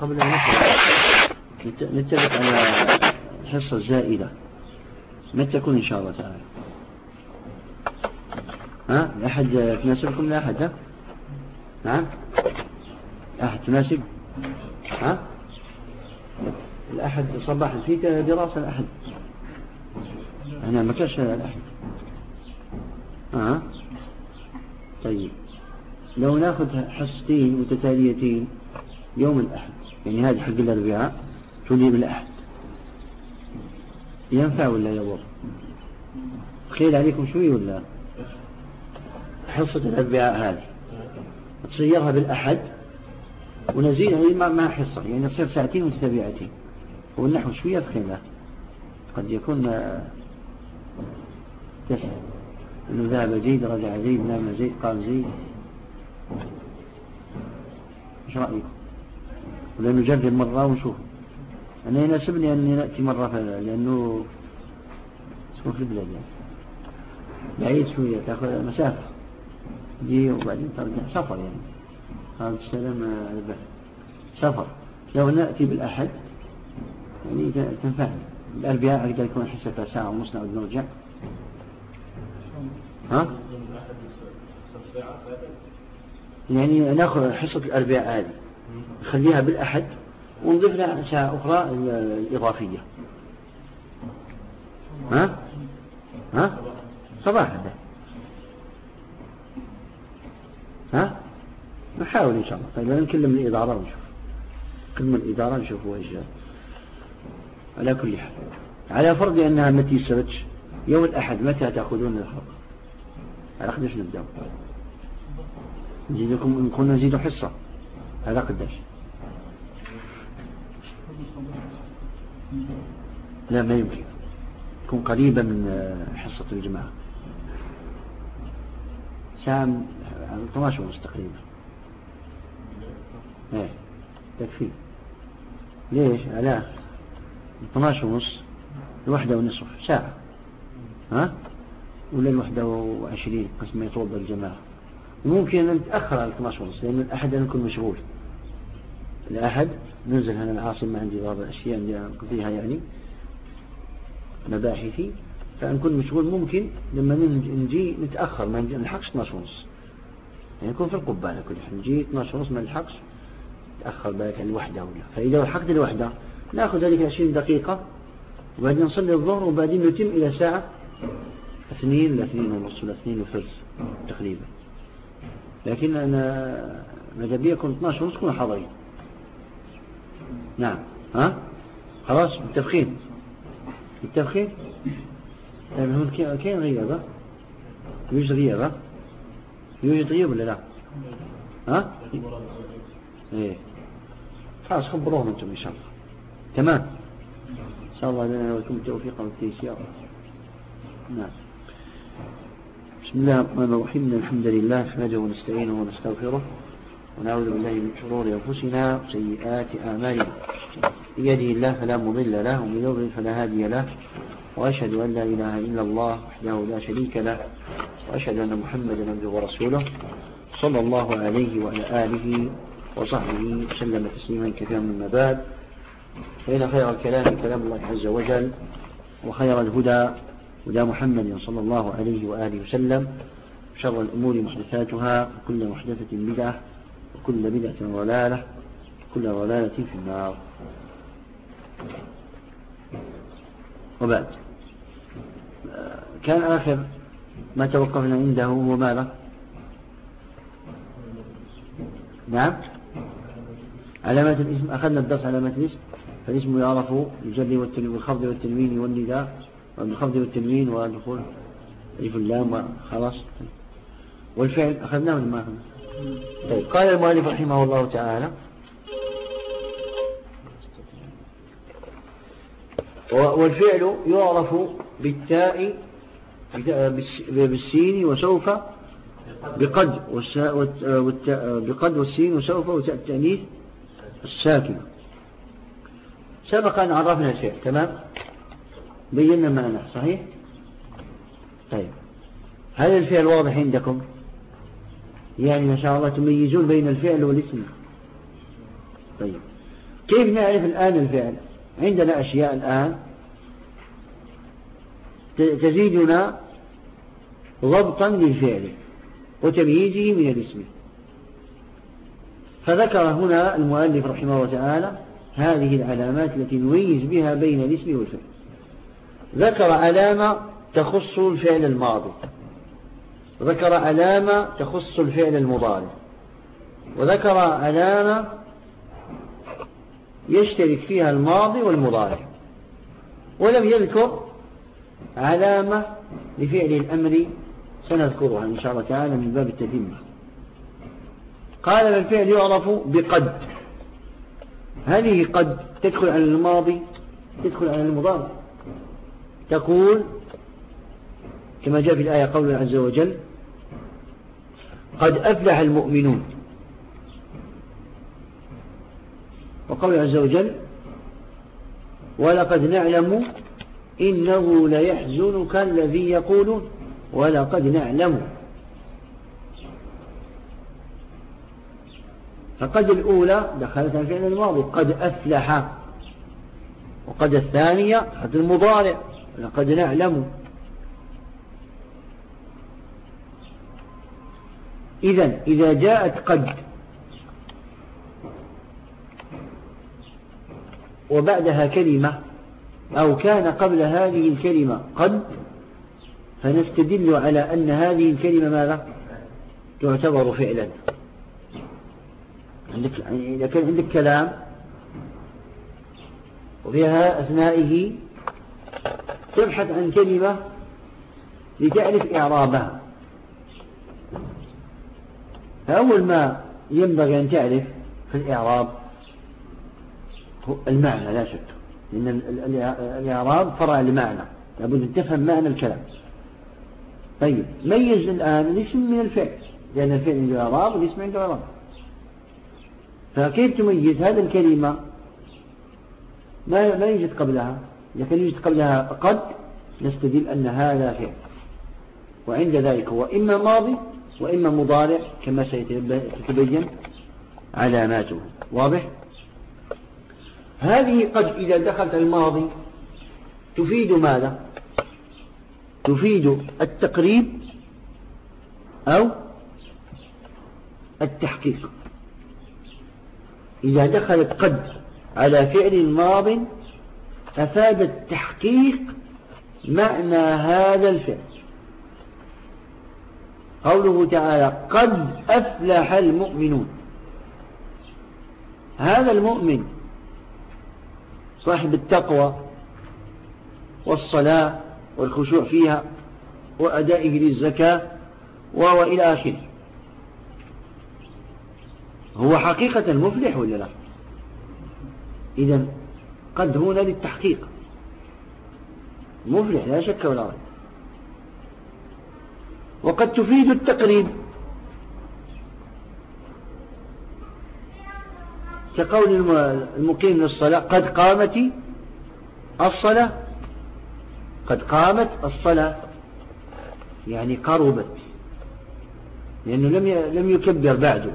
قبل أن نتفق على الحصة الزائدة متى تكون إن شاء الله تعالى. ها؟ أحد تناسبكم؟ لا أحد ها؟ نعم أحد تناسب؟ ها؟ الأحد صباحا. في دراسة؟ الأحد أنا ما كانش الأحد ها؟ طيب. لو ناخذ حصتين متتاليتين يوم الأحد. يعني هذه حق الأربعاء تولي بالأحد. ينفع ولا يضر؟ خيل عليكم شوي ولا؟ حصة الأربعاء هذه. تصيرها بالأحد ونزيدها ما حصة. يعني تصير ساعتين متتابعتين والنحو شوية خيلة قد يكون تسع إنه ذهب زيد رجع زيد نام زيد قام زيد. إيش رايكم ولا نجرب مرة ونشوف. أنا يناسبني أني نأتي مرة لأنه اسمه في البلاد يعني. بعيد شوية تأخذ مسافة. دي وبعدين ترجع. سفر يعني. هذا السلام على البحر. سفر. لو نأتي بالأحد يعني تنفعني. الأربعاء أقدر يكون حسة ساعة ونص نعود نرجع. ها؟ يعني نأخذ حصة الأربعاء هذه. نخليها بالأحد ونضيف لها ساعة أخرى الإضافية. ها؟ ها؟ صباحا ها؟ نحاول إن شاء الله. طيب نكلم الإدارة ونشوف. كلمة الإدارة نشوف وإيش على كل حال. على فرض أنها ما تيسرتش يوم الأحد متى تأخذون الحلقة على قداش نبدأ. نزيدكم نكون نزيد حصة. على قداش؟ لا ما يمكن. يكون قريبة من حصة الجماعة. ساعة 12 ونص تقريبا. إيه تكفي. ليش؟ على 12 ونص الوحدة ونصف ساعة. ها؟ ولا الوحدة وعشرين قسم يتوضى الجماعة. وممكن أن نتأخر على 12 ونص لأن الأحد أنا مشغول. الأحد ننزل هنا العاصمة عندي بعض الأشياء أقضيها يعني مباحثي. فنكون مشغول ممكن لما نجي نتأخر ما نلحقش 12 ونص. يعني نكون في القبة على كل حال نجي 12 ونص ما نلحقش تأخر بالك الوحدة ولا. فإذا لحقت الوحدة نأخذ هذيك 20 دقيقة وبعدين نصلي الظهر وبعدين نتم إلى ساعة اثنين إلى اثنين ونص ولا اثنين وثلث تقريبا. لكن أنا ماذا بي يكون 12 ونص كنا حاضرين. نعم. ها؟ خلاص بالتفخيم بالتفخيم طيب هون كاين غيابة يوجد غيابة يوجد غياب ولا لا؟ ها؟ إيه. خلاص خبروهم أنتم إن شاء الله. تمام. إن شاء الله لنا ولكم التوفيق والتيسير. نعم. بسم الله الرحمن الرحيم. الحمد لله نحمده ونستعينه ونستغفره. ونعوذ بالله من شرور أنفسنا وسيئات أعمالنا. بيده الله فلا مضل له ومن يضلل فلا هادي له. وأشهد أن لا إله إلا الله وحده لا شريك له. وأشهد أن محمدا عبده ورسوله صلى الله عليه وعلى آله وصحبه وسلم تسليما كثيرا من بعد. فإن خير الكلام كلام الله عز وجل وخير الهدى هدى محمد صلى الله عليه وآله وسلم شر الأمور محدثاتها وكل محدثة بدعة وكل بدعة ضلالة وكل ضلالة في النار. وبعد. كان آخر ما توقفنا عنده هو ماذا؟ نعم. علامات الاسم أخذنا الدرس علامات الاسم فالاسم يعرف بالجر والخفض والتنوين والنداء والخفض والتنوين ودخول ألف اللام خلاص والفعل أخذناه ما طيب قال المؤلف رحمه الله تعالى والفعل يعرف بالتاء بالسين وسوف بقد بقد والسين وسوف وتاء التأنيث الساكنة. سبق أن عرفنا الفعل تمام؟ بينا معنى صحيح؟ طيب هل الفعل واضح عندكم؟ يعني ما شاء الله تميزون بين الفعل والاسم. طيب. كيف نعرف الآن الفعل؟ عندنا أشياء الآن. تزيدنا ضبطا للفعل وتمييزه من الاسم. فذكر هنا المؤلف رحمه الله تعالى هذه العلامات التي نميز بها بين الاسم والفعل. ذكر علامة تخص الفعل الماضي. وذكر علامة تخص الفعل المضارع. وذكر علامة يشترك فيها الماضي والمضارع. ولم يذكر علامة لفعل الأمر سنذكرها إن شاء الله تعالى من باب التتمة قال الفعل يعرف بقد. هذه قد تدخل على الماضي تدخل على المضارع. تقول كما جاء في الآية قوله عز وجل قد أفلح المؤمنون. وقول عز وجل ولقد نعلم إنه ليحزنك الذي يقولون ولقد نعلم. فقد الأولى دخلت الفعل الماضي قد أفلح. وقد الثانية قد المضارع لقد نعلم. إذا إذا جاءت قد وبعدها كلمة أو كان قبل هذه الكلمة قد فنستدل على أن هذه الكلمة ماذا؟ تعتبر فعلا. عندك إذا كان عندك كلام وفيها أثنائه تبحث عن كلمة لتعرف إعرابها. فأول ما ينبغي أن تعرف في الإعراب المعنى لا شك. لأن الإعراب فرع المعنى لابد أن تفهم معنى الكلام. طيب ميز الآن الاسم من الفعل؟ لأن الفعل عنده إعراب والاسم عنده إعراب. فكيف تميز هذه الكلمة؟ ما ما يوجد قبلها. كان يوجد قبلها قد نستدل أن هذا فعل. وعند ذلك هو إما ماضي وإما مضارع كما ستتبين علاماته. واضح؟ هذه قد إذا دخلت الماضي تفيد ماذا؟ تفيد التقريب أو التحقيق. إذا دخلت قد على فعل ماض أفادت تحقيق معنى هذا الفعل. قوله تعالى قد أفلح المؤمنون. هذا المؤمن صاحب التقوى والصلاة والخشوع فيها وأدائه للزكاة وإلى آخره. هو حقيقة مفلح ولا لا؟ إذا قد هنا للتحقيق. مفلح لا شك ولا ريب. وقد تفيد التقريب. كقول المقيم للصلاة قد قامت الصلاة قد قامت الصلاة يعني قربت لأنه لم لم يكبر بعده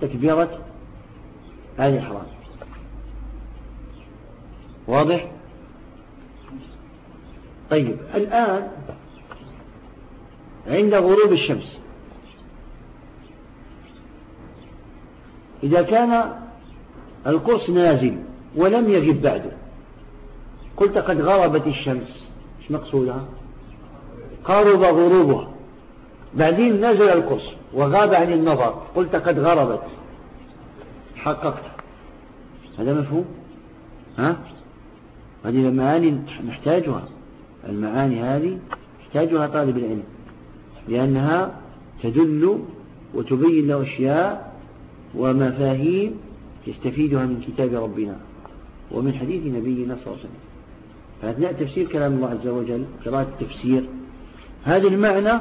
تكبيرة الإحرام واضح؟ طيب الآن عند غروب الشمس. إذا كان القرص نازل ولم يغب بعده قلت قد غربت الشمس. إيش مقصودها؟ قارب غروبها. بعدين نزل القرص وغاب عن النظر قلت قد غربت. حققت. هذا مفهوم؟ ها؟ هذه المعاني نحتاجها المعاني هذه يحتاجها طالب العلم. لأنها تدل وتبين له أشياء ومفاهيم يستفيدها من كتاب ربنا ومن حديث نبينا صلى الله عليه وسلم. فأثناء تفسير كلام الله عز وجل قراءة التفسير هذا المعنى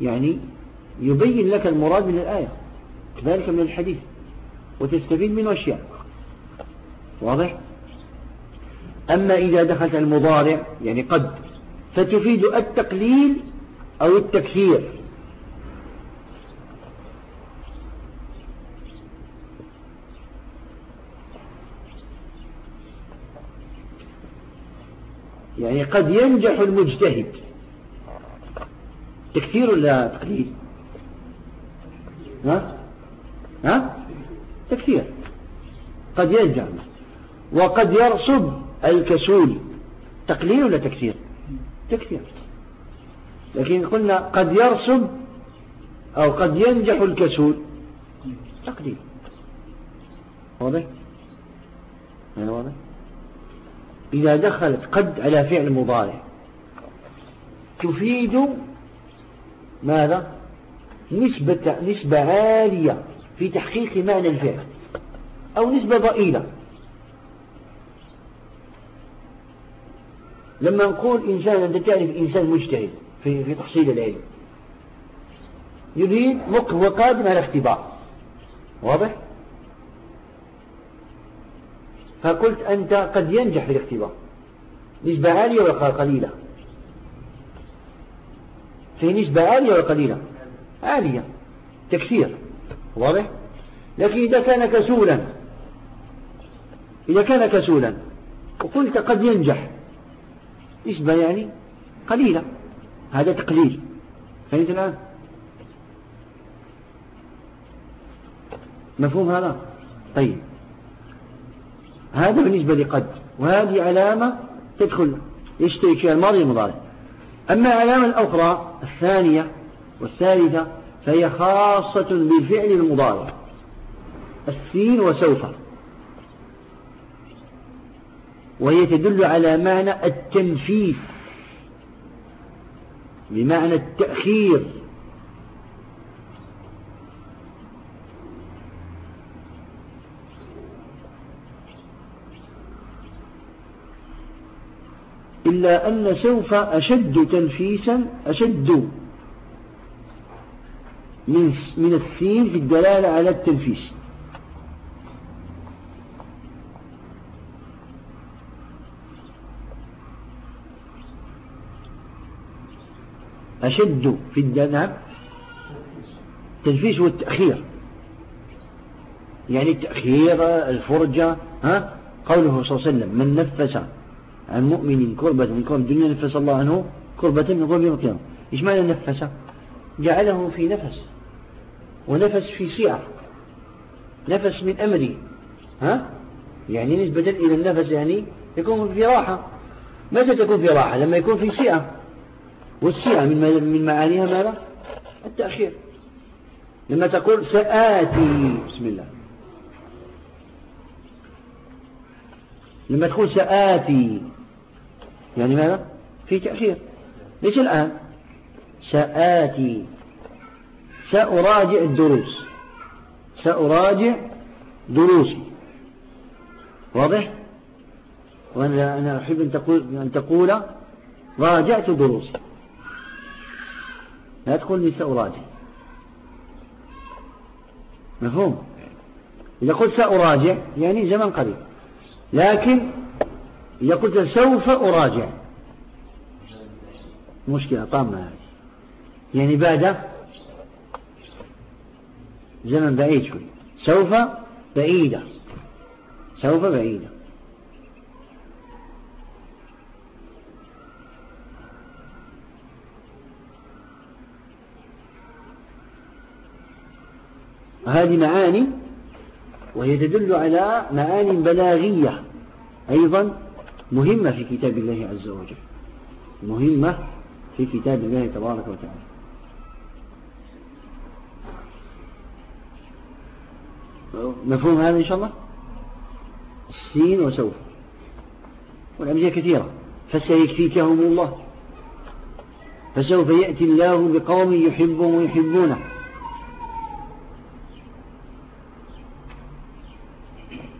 يعني يبين لك المراد من الآية كذلك من الحديث وتستفيد منه أشياء. واضح؟ أما إذا دخلت المضارع يعني قد فتفيد التقليل أو التكفير. يعني قد ينجح المجتهد. تكثير ولا تقليل ها؟ ها؟ تكثير قد ينجح. وقد يرصد الكسول. تقليل ولا تكثير تكثير لكن قلنا قد يرصد أو قد ينجح الكسول. تقليل واضح؟ يعني واضح. إذا دخلت قد على فعل مضارع تفيد ماذا؟ نسبة, نسبة عالية في تحقيق معنى الفعل أو نسبة ضئيلة. لما نقول إنسان أنت تعرف إنسان مجتهد. في, في تحصيل العلم. يريد وقادم على اختبار واضح؟ فقلت أنت قد ينجح في الاختبار. نسبة عالية ولا قليلة؟ في نسبة عالية ولا قليلة؟ عالية. تكثير. واضح؟ لكن إذا كان كسولا إذا كان كسولا وقلت قد ينجح نسبة يعني قليلة. هذا تقليل. فهمت الآن؟ مفهوم هذا؟ طيب. هذا بالنسبة لقد. وهذه علامة تدخل يشترك فيها الماضي والمضارع. أما العلامة الأخرى الثانية والثالثة فهي خاصة بالفعل المضارع. السين وسوف. وهي تدل على معنى التنفيذ. بمعنى التأخير. إلا أن سوف أشد تنفيسا أشد من من السين في الدلالة على التنفيس. أشد في الدنب التنفيس والتأخير. يعني التأخير الفرجة ها؟ قوله صلى الله عليه وسلم من نفس عن مؤمن كربة من كرب الدنيا نفس الله عنه كربة من كرب يوم القيامة. إيش معنى نفس؟ جعله في نفس ونفس في سعة نفس من أمري ها؟ يعني نسبة إلى النفس يعني يكون في راحة. متى تكون في راحة؟ لما يكون في سعة والسعة من من معانيها ماذا؟ التأخير. لما تقول سآتي. بسم الله. لما تقول سآتي يعني ماذا؟ في تأخير. ليش الآن؟ سآتي. سأراجع الدروس. سأراجع دروسي واضح؟ وأنا أنا أحب أن تقول, أن تقول راجعت دروسي. لا تقول لي سأراجع. مفهوم؟ إذا قلت سأراجع يعني زمن قريب. لكن إذا قلت سوف أراجع. مشكلة طامة هذه. يعني بعد زمن بعيد شوي. سوف بعيدة. سوف بعيدة. هذه معاني وهي تدل على معاني بلاغية أيضا مهمة في كتاب الله عز وجل. مهمة في كتاب الله تبارك وتعالى. مفهوم هذا إن شاء الله؟ السين وسوف. والأمثلة كثيرة. فسيكفيكهم الله. فسوف يأتي الله بقوم يحبهم ويحبونه.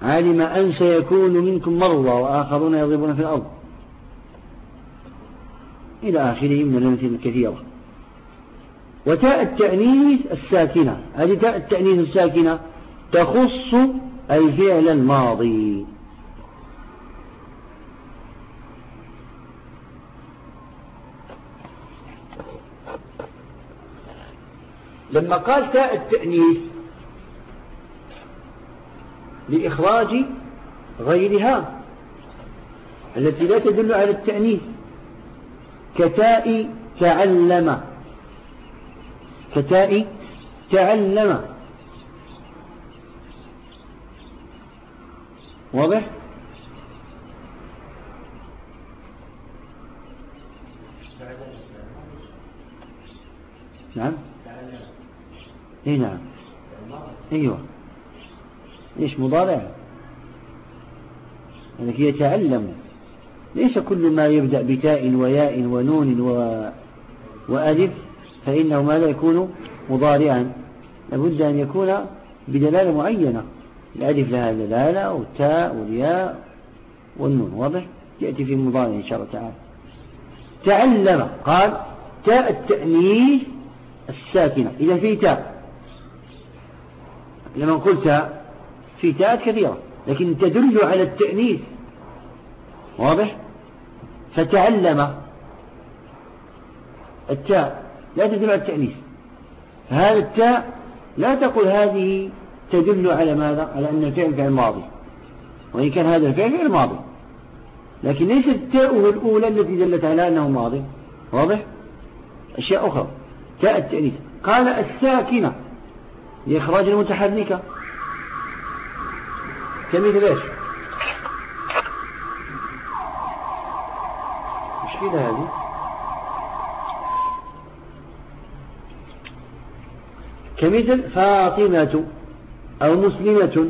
علم أن سيكون منكم مرضى وآخرون يضربون في الأرض. إلى آخره من الأمثلة الكثيرة وتاء التأنيث الساكنة. هذه تاء التأنيث الساكنة تخص الفعل الماضي. لما قال تاء التأنيث لإخراج غيرها التي لا تدل على التأنيث. كتاء تعلم. كتاء تعلم. واضح؟ نعم. اي نعم. أيوه. إيش مضارع يعني يتعلم ليس كل ما يبدأ بتاء وياء ونون و... وألف فإنه ماذا يكون مضارعا. لابد أن يكون بدلالة معينة. الألف لها دلالة والتاء والياء والنون واضح؟ يأتي في المضارع إن شاء الله تعالى. تعلم قال تاء التأنيث الساكنة. إذا في تاء لما قلت في تاء كثيرة لكن تدل على التأنيث. واضح؟ فتعلم التاء لا تدل على التأنيث. هذا التاء لا تقول هذه تدل على ماذا؟ على أن الفعل فعل ماضي. وإن كان هذا الفعل فعل ماضي. لكن ليست التاء الأولى التي دلت على أنه ماضي. واضح؟ أشياء أخرى. تاء التأنيث. قال الساكنة لإخراج المتحركة. كمثل إيش مشكلة هذه؟ كمثل فاطمة أو مسلمة.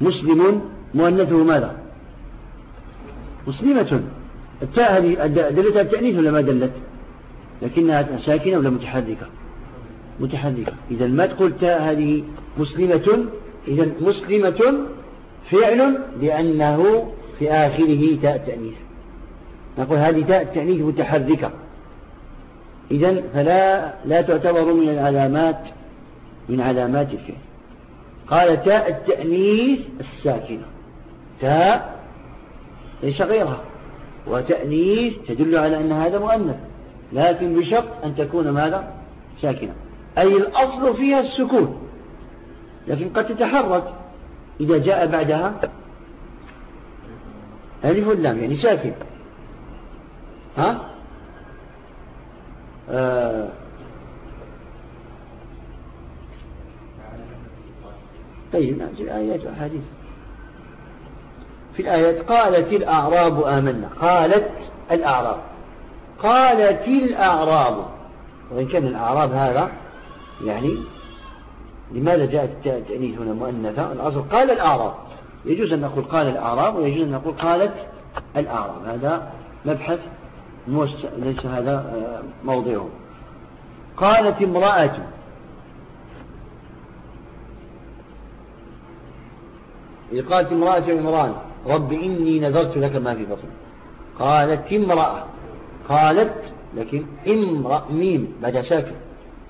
مسلم مؤنثه ماذا؟ مسلمة. التاء هذه دلت التأنيث ولا ما دلت؟ لكنها ساكنة ولا متحركة؟ متحركة. إذا ما تقول تاء هذه مسلمة إذا مسلمة فعل لأنه في آخره تاء تأنيث. نقول هذه تاء التأنيث متحركة. إذا فلا لا تعتبر من العلامات من علامات الفعل. قال تاء التأنيث الساكنة. تاء ليس غيرها. وتأنيث تدل على أن هذا مؤنث. لكن بشرط أن تكون ماذا؟ ساكنة. أي الأصل فيها السكون. لكن قد تتحرك. إذا جاء بعدها ألف اللام يعني ساكن. ها؟ آه. طيب نأتي الآيات والحديث. في الآيات قالت الأعراب آمنا. قالت الأعراب. قالت الأعراب. وإن كان الأعراب هذا يعني لماذا جاءت التأنيث هنا مؤنثة؟ الأصل قال الأعراب. يجوز أن نقول قال الأعراب ويجوز أن نقول قالت الأعراب. هذا مبحث ليس هذا آه، موضعه. قالت امرأة. إذ قالت امرأة عمران رب إني نذرت لك ما في بطن قالت امرأة. قالت لكن امرأة ميم بعد ساكن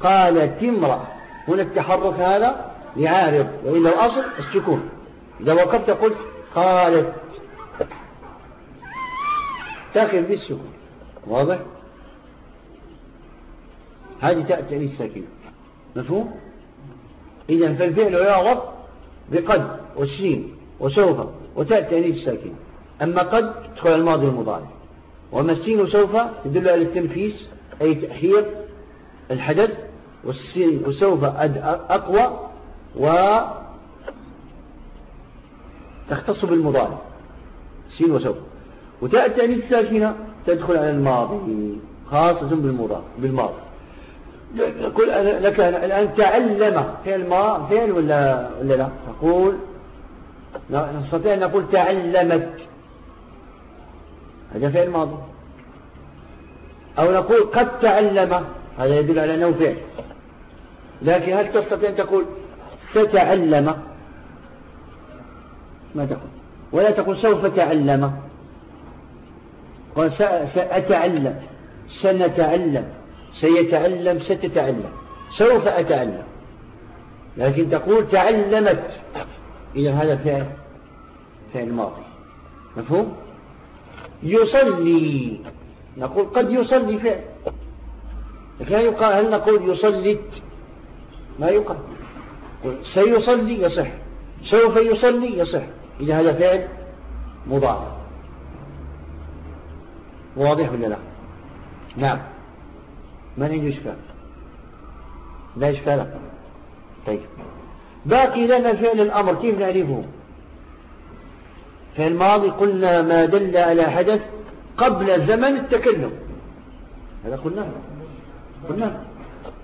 قالت امرأة. هنا التحرك هذا يعارض وإلا الأصل السكون. إذا وقفت قلت قالت تاخذ بالسكون واضح؟ هذه تأتي الساكنة. مفهوم؟ إذا فالفعل يعرض بقد والسين وسوف وتأتي الساكنة. أما قد تدخل الماضي المضارع وما السين وسوف تدل على التنفيس أي تأخير الحدث وسوف أقوى و تختص بالمضارع. سين وسوف. وتأتي الساكنة تدخل على الماضي خاصة بالمضارع بالماضي. قل لك الآن تعلم فعل ما فعل ولا ولا لا؟ تقول نستطيع أن نقول تعلمت. هذا فعل ماضي. أو نقول قد تعلم. هذا يدل على أنه فعل. لكن هل تستطيع أن تقول تتعلم ما تقول. ولا تقول سوف تعلم. سأتعلم. سنتعلم. سيتعلم ستتعلم. سوف أتعلم. لكن تقول تعلمت. إذا هذا فعل فعل ماضي. مفهوم؟ يصلي. نقول قد يصلي فعل. لكن هل نقول يصلي؟ ما يقال. سيصلي يصح. سوف يصلي يصح. إذا هذا فعل مضارع واضح ولا لا؟ نعم. من عنده إشكال؟ لا إشكال. طيب. باقي لنا فعل الأمر. كيف نعرفه؟ في الماضي قلنا ما دل على حدث قبل زمن التكلم. هذا قلنا قلنا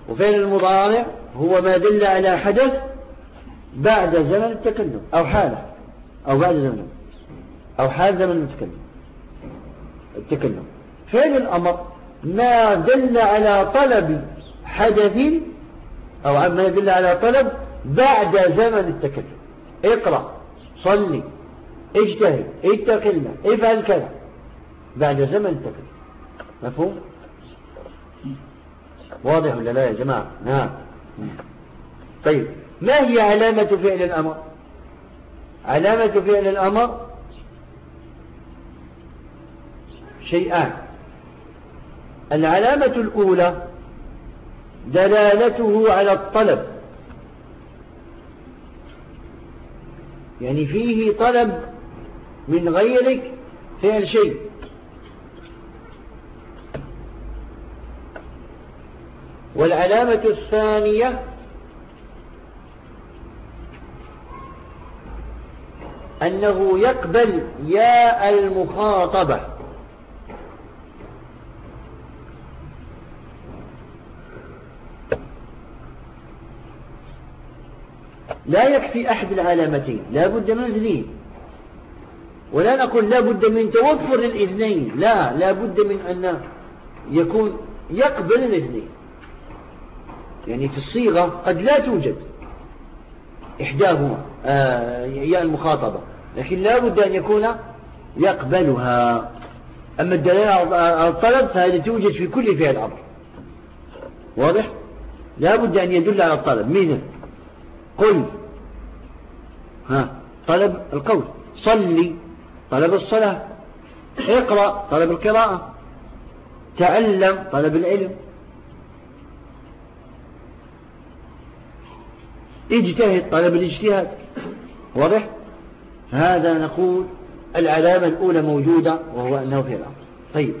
وفعل المضارع هو ما دل على حدث بعد زمن التكلم أو حالة أو بعد زمن أو حال زمن التكلم. التكلم. فعل الأمر ما دل على طلب حدث أو ما يدل على طلب بعد زمن التكلم. اقرأ صلي اجتهد اتق الله افعل كذا. بعد زمن التكلم. مفهوم؟ واضح ولا لا يا جماعة؟ نعم. طيب ما هي علامة فعل الأمر؟ علامة فعل الأمر شيئان. العلامة الأولى دلالته على الطلب. يعني فيه طلب من غيرك فعل شيء. والعلامة الثانية أنه يقبل يا المخاطبة. لا يكفي أحد العلامتين لا بد من الاثنين ولا نقول لا بد من توفر الاثنين لا لا بد من أن يكون يقبل الاثنين. يعني في الصيغة قد لا توجد إحداهما آه يا المخاطبة لكن لا بد أن يكون يقبلها. أما الدلالة على الطلب فهذه توجد في كل فعل أمر. واضح؟ لا بد أن يدل على الطلب. مثل قل. ها طلب القول. صلي طلب الصلاة. اقرأ طلب القراءة. تعلم طلب العلم. اجتهد طلب الاجتهاد. واضح؟ هذا نقول العلامة الأولى موجودة وهو أنه في الأمر. طيب.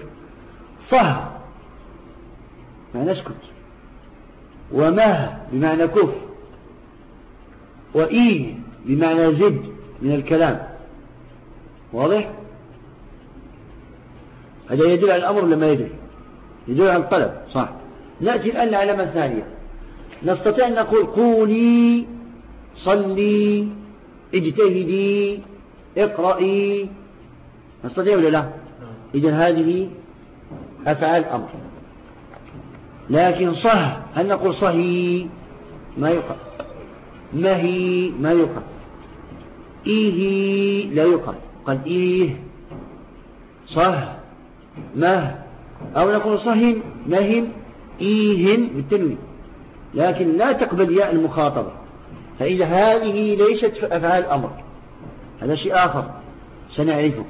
صه ما نسكت. ومه بمعنى كف وإيه بمعنى زد من الكلام. واضح؟ هذا يدل على الأمر لما يدل؟ يدل على الطلب. صح. نأتي الآن لعلامة ثانية. نستطيع أن نقول قولي صلي اجتهدي اقرأي. نستطيع ولا لا؟ إذا هذه أفعال أمر لكن صح هل نقول صهي ما يقال. مهي ما يقال. إيه لا يقال. قال إيه؟ صه مه. أو نقول صهن مهن إيهن بالتنوين. لكن لا تقبل ياء المخاطبة. فإذا هذه ليست أفعال أمر هذا شيء آخر سنعرفه.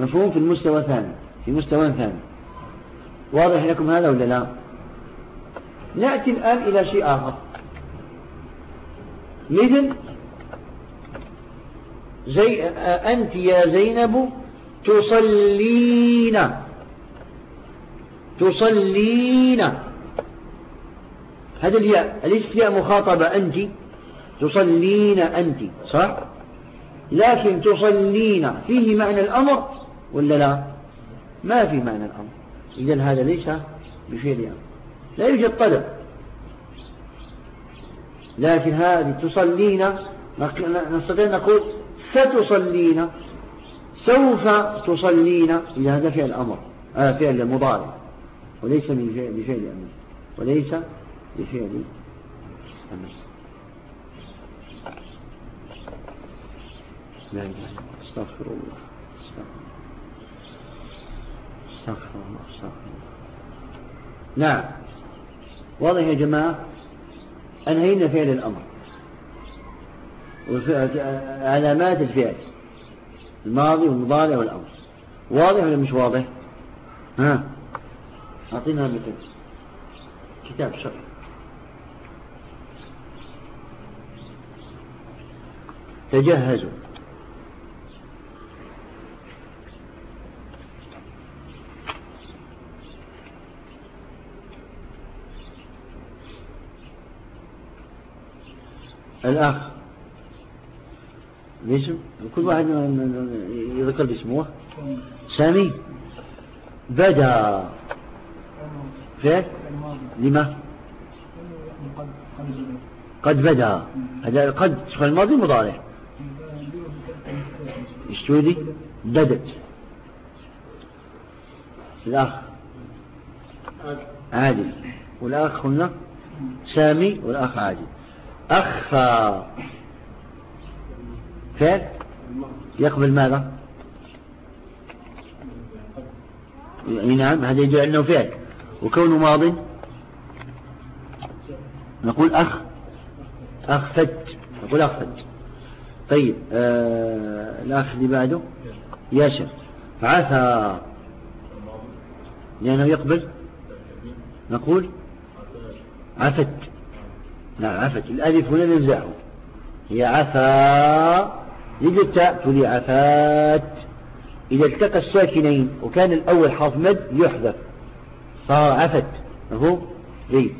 مفهوم في المستوى الثاني. في مستوى ثاني. واضح لكم هذا ولا لا؟ نأتي الآن إلى شيء آخر. مثل زي أنت يا زينب تصلين. تصلين. هذا الياء أليس ياء مخاطبة أنت تصلين أنت صح؟ لكن تصلين فيه معنى الأمر ولا لا؟ ما في معنى الأمر. إذن هذا ليس بفعل أمر لا يوجد طلب. لكن هذه تصلين نستطيع أن نقول ستصلين سوف تصلين. إذا هذا فعل أمر آه فعل مضارع. وليس من فعل بفعل أمر وليس بفعل لا إله استغفر الله. استغفر الله استغفر الله نعم واضح يا جماعة؟ أنهينا فعل الأمر. علامات الفعل. الماضي والمضارع والأمر. واضح ولا مش واضح؟ ها؟ أعطينا مثل. كتاب شرح. تجهزوا. الأخ باسم كل واحد يذكر باسمه. سامي؟ بدا. فعل؟ لما؟ قد بدا. هذا قد الماضي مضارع. اشتودي بدت الأخ. عادل. والأخ هنا سامي والأخ عادل. أخفى. فعل. يقبل ماذا؟ نعم هذا يدل أنه فعل. وكونه ماض؟ نقول أخ. أخفت. نقول أخفت. طيب آه الأخ اللي بعده؟ ياسر. عثى لأنه يقبل؟ نقول؟ عفت. نعم عفت. الألف هنا ننزعه هي عفا يجي التاء تولي عفات إذا التقى الساكنين وكان الأول حرف مد يحذف. صار عفت. مفهوم؟ جيد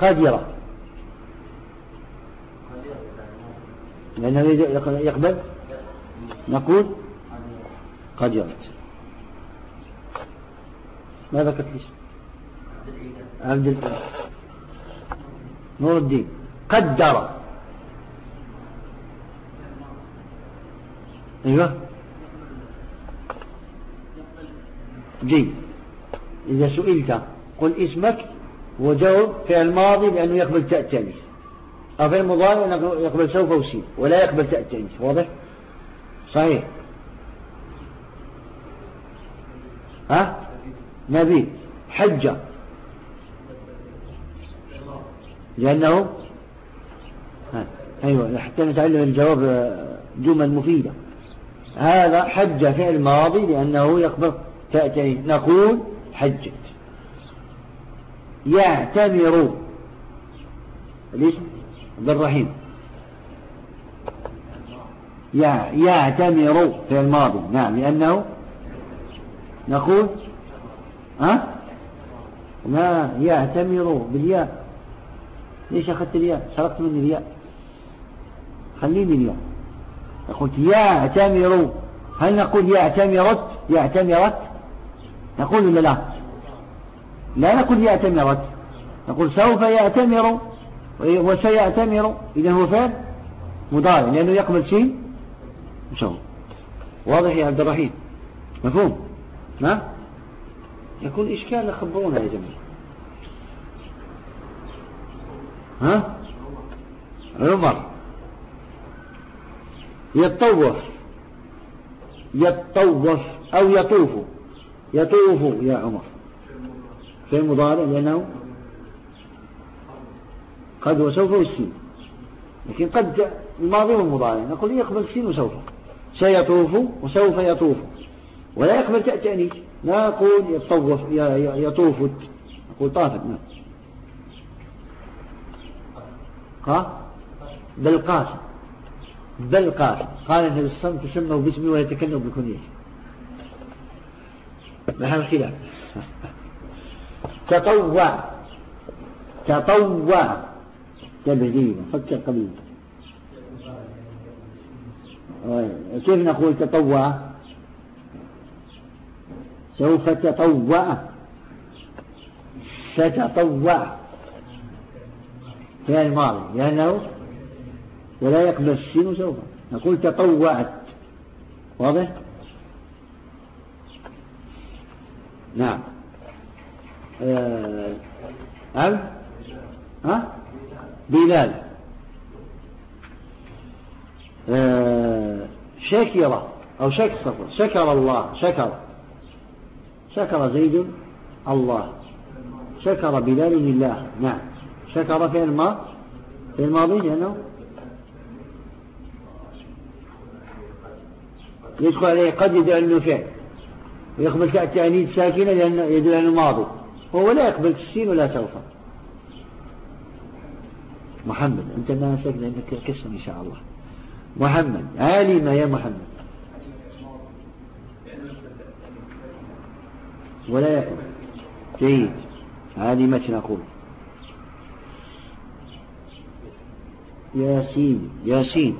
قادرة لأنه يقبل؟ نقول قادرة ماذا كتلش عبد الإله. نور الدين. قدر. أيوه. جيد. إذا سئلت قل اسمك وجاوب فعل ماضي بأنه يقبل تاء التانيث أو فعل مضارع يقبل سوف وسين ولا يقبل التانيث واضح؟ صحيح. ها؟ نبي حجة. لأنه؟ أيوة حتى نتعلم الجواب جمل مفيدة. هذا حج فعل ماضي لأنه يقبض تأتي نقول حجت. يعتمر. الاسم عبد الرحيم. يعتمر في الماضي. نعم لأنه نقول ها؟ لا يعتمر بالياء. ليش أخذت الياء؟ سرقت مني الياء. خليني الياء قلت يعتمر. هل نقول يعتمرت؟ يعتمرت؟ نقول ولا لا؟ لا نقول يعتمرت. نقول سوف يعتمر. وسيعتمر إذا هو فعل مضارع لأنه يقبل شيء شو واضح يا عبد الرحيم؟ مفهوم؟ نعم يكون إشكال خبرونا يا جماعة. ها؟ عمر. يتطوف. يتطوف أو يطوف. يطوف يا عمر. في المضارع لأنه قد وسوف والسين لكن قد الماضي والمضارع نقول يقبل السين وسوف؟ سيطوف وسوف يطوف. ولا يقبل تأتأنيث لا نقول يطوف يطوف. نقول طافت نعم. ها بالقاسم بالقاسم قال النبي صلى الله تسموا باسمي ولا تكلموا بكنيتي محل خلاف تطوع. تطوع. تبهيما فكر قليلا كيف نقول تطوع؟ سوف تطوع. ستطوع في الماضي لأنه ولا يقبل السين سوف. نقول تطوعت. واضح؟ نعم. آه. عبد ها؟ بلال. آه. شكر أو شكر شكر الله شكر. شكر زيد الله. شكر بلال لله نعم. شكر في الماضي؟ في الماضي لأنه يدخل عليه قد يدل أنه فعل. ويقبل تأنيث ساكنة لأنه يدل على الماضي وهو لا يقبل السين ولا سوف. محمد. أنت ما ساكن أنك كسم إن شاء الله. محمد. عالم يا محمد. ولا يقبل جيد. عالمة نقول. ياسين. ياسين.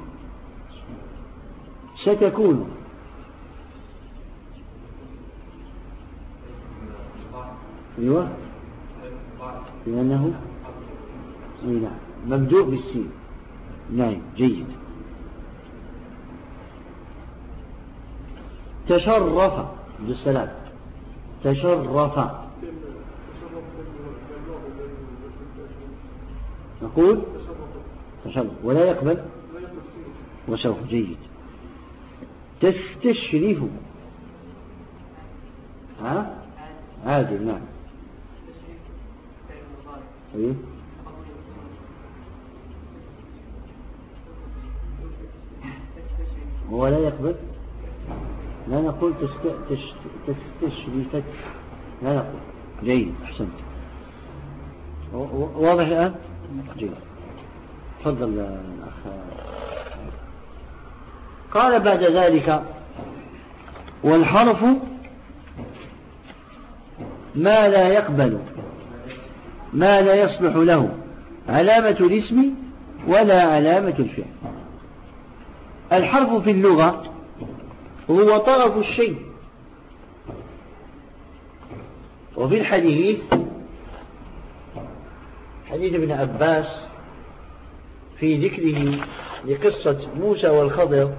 ستكون. أيوة. لأنه أي نعم. مبدوء بالسين. نعم جيد. تشرف بالسلام. تشرف. نقول تشرف. ولا يقبل. وسوف جيد. تستشرف. ها؟ عادل نعم. إيه؟ هو لا يقبل؟ لا نقول تستشرفت لا نقول. جيد أحسنت. واضح الآن؟ جيد. تفضل الأخ قال بعد ذلك والحرف ما لا يقبل ما لا يصلح له علامة الاسم ولا علامة الفعل. الحرف في اللغة هو طرف الشيء. وفي الحديث حديث ابن عباس في ذكره لقصة موسى والخضر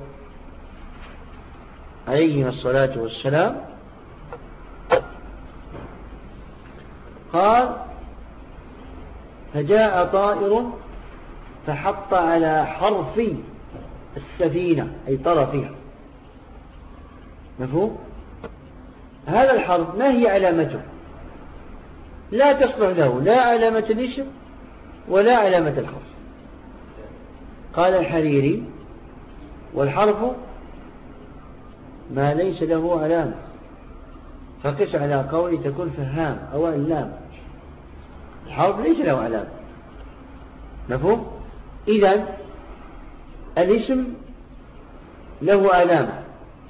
عليهما الصلاة والسلام قال فجاء طائر فحط على حرف السفينة أي طرفها مفهوم؟ هذا الحرف ما هي علامته؟ لا تصلح له لا علامة الاسم ولا علامة الحرف. قال الحريري والحرف ما ليس له علامة. فقس على قول تكون فهام أو اللام الحرف ليس له علامة. مفهوم؟ إذا الاسم له علامة.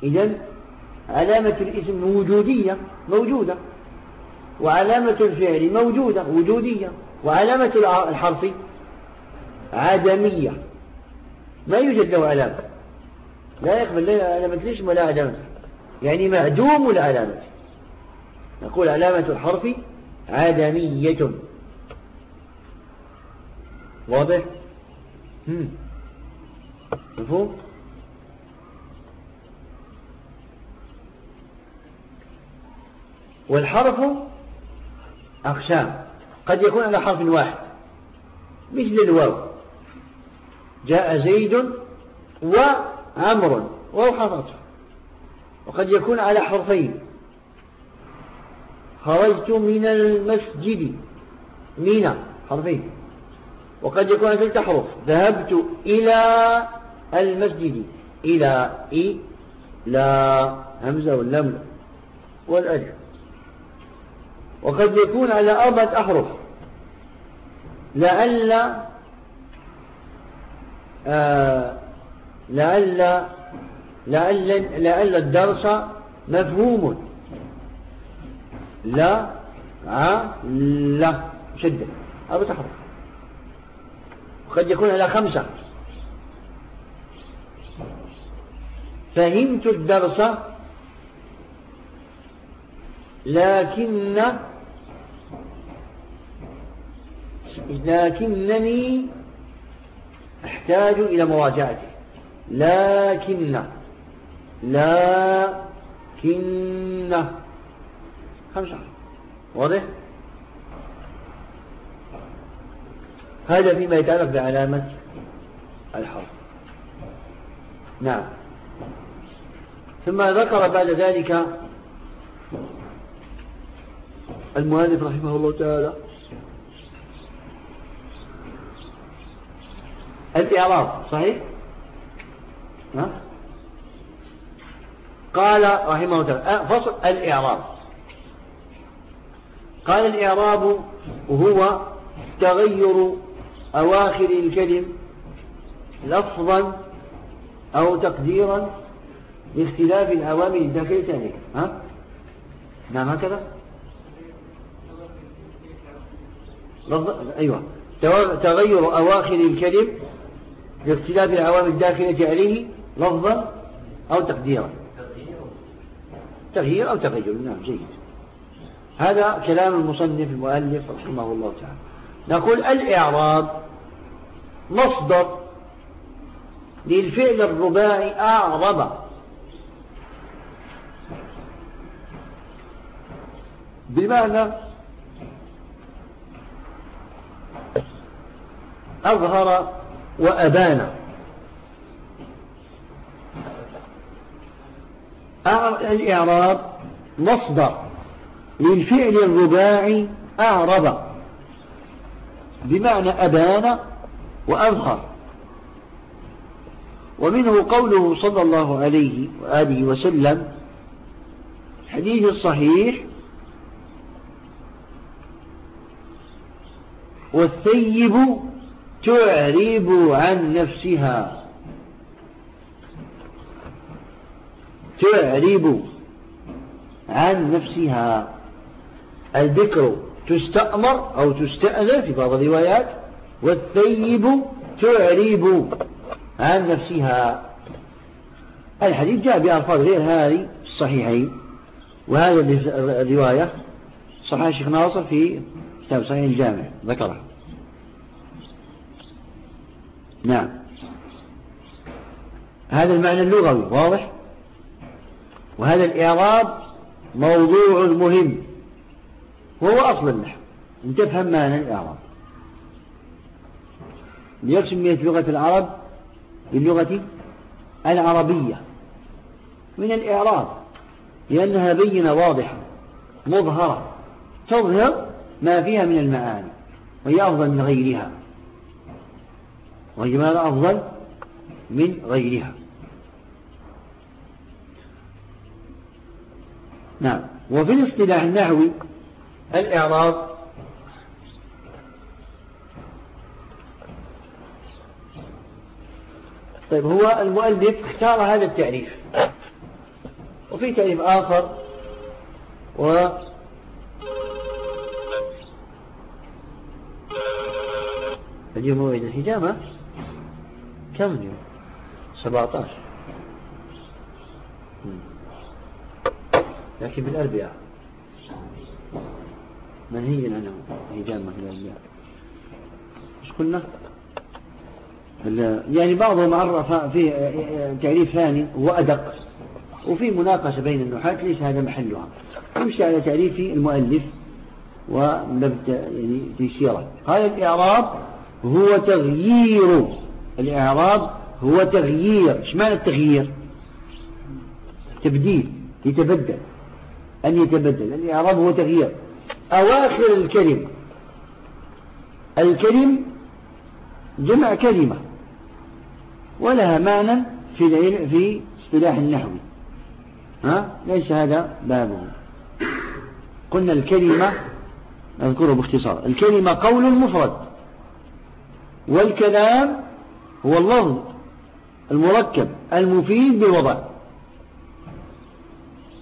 إذا علامة الاسم وجودية موجودة وعلامة الفعل موجودة وجودية وعلامة الحرف عدمية. ما يوجد له علامة. لا يقبل لا علامة الاسم ولا علامة يعني معدوم العلامة. نقول علامة الحرف عدمية. واضح؟ مفهوم؟ والحرف أقسام. قد يكون على حرف واحد. مثل الواو. جاء زيد وعمر واو حرف وقد يكون على حرفين. خرجت من المسجد. من حرفين. وقد يكون على ثلاثة حروف. ذهبت إلى المسجد إلى إي لا همزة واللم والألف. وقد يكون على أربعة أحرف. لعل آه لعل الدرس مفهوم. لا ع لا شدة أربعة أحرف. وقد يكون على خمسة. فهمت الدرس لكن لكنني أحتاج إلى مراجعته. لكن لكن خمسة واضح؟ هذا فيما يتعلق بعلامة الحرف. نعم. ثم ذكر بعد ذلك المؤلف رحمه الله تعالى الإعراب صحيح ها؟ قال رحمه الله تعالى فصل الإعراب قال الإعراب هو تغير أواخر الكلم لفظا أو تقديرا لاختلاف الأوامر الداخلة ذلك ها؟ نعم هكذا. أيوة. تغير أواخر الكلم لاختلاف العوامل الداخلة عليه لفظا أو تقديرا. تغيير أو تغير. نعم جيد. هذا كلام المصنف المؤلف رحمه الله تعالى. نقول الإعراب مصدر للفعل الرباعي أعرب. بمعنى أظهر وأبان. الإعراب مصدر للفعل الرباعي أعرب. بمعنى أبان وأظهر. ومنه قوله صلى الله عليه وآله وسلم حديث الصحيح والثيب تعرب عن نفسها. تعرب عن نفسها. البكر تستأمر أو تستأذن في بعض الروايات والثيب تعرب عن نفسها. الحديث جاء بألفاظ غير هذه الصحيحين وهذا الرواية. صحيح الشيخ ناصر في كتاب صحيح الجامع ذكره. نعم. هذا المعنى اللغوي واضح؟ وهذا الإعراب موضوع مهم. وهو أصل النحو. أن تفهم معنى الإعراب. ليسميت لغة العرب باللغة العربية. من الإعراب لأنها بينة واضحة مظهرة تظهر ما فيها من المعاني وهي أفضل من غيرها. وهي ماذا؟ أفضل من غيرها. نعم. وفي الاصطلاح النحوي الإعراب طيب هو المؤلف اختار هذا التعريف. وفي تعريف آخر و اليوم موعد الحجامة كم اليوم؟ 17 لكن بالأربعاء. منهي عنه حجامة الأربعاء. مش قلنا؟ يعني بعضهم عرف في تعريف ثاني هو أدق وفي مناقشة بين النحاة ليس هذا محلها. نمشي على تعريف المؤلف ونبدأ يعني تيسيره قال الإعراب هو تغيير. الإعراب هو تغيير. إيش معنى التغيير؟ تبديل يتبدل. أن يتبدل. الإعراب هو تغيير. أواخر الكلمة الكلم جمع كلمة ولها معنى في في اصطلاح النحو. ها؟ ليس هذا بابه قلنا الكلمة نذكره باختصار. الكلمة قول مفرد. والكلام هو اللفظ المركب المفيد بالوضع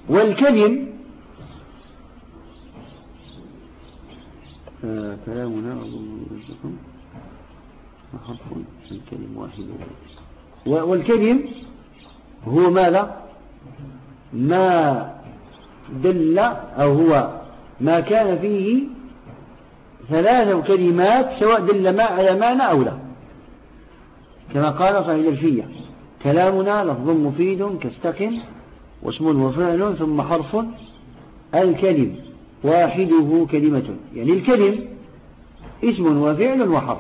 والكلم آه كلامنا أظن حرف الكلم واحد؟ والكلم هو ماذا؟ ما دل أو هو ما كان فيه ثلاث كلمات سواء دل ما على معنى أو لا. كما قال صحيح الفية كلامنا لفظ مفيد كاستقم واسم وفعل ثم حرف الكلم واحدة كلمة. يعني الكلم اسم وفعل وحرف.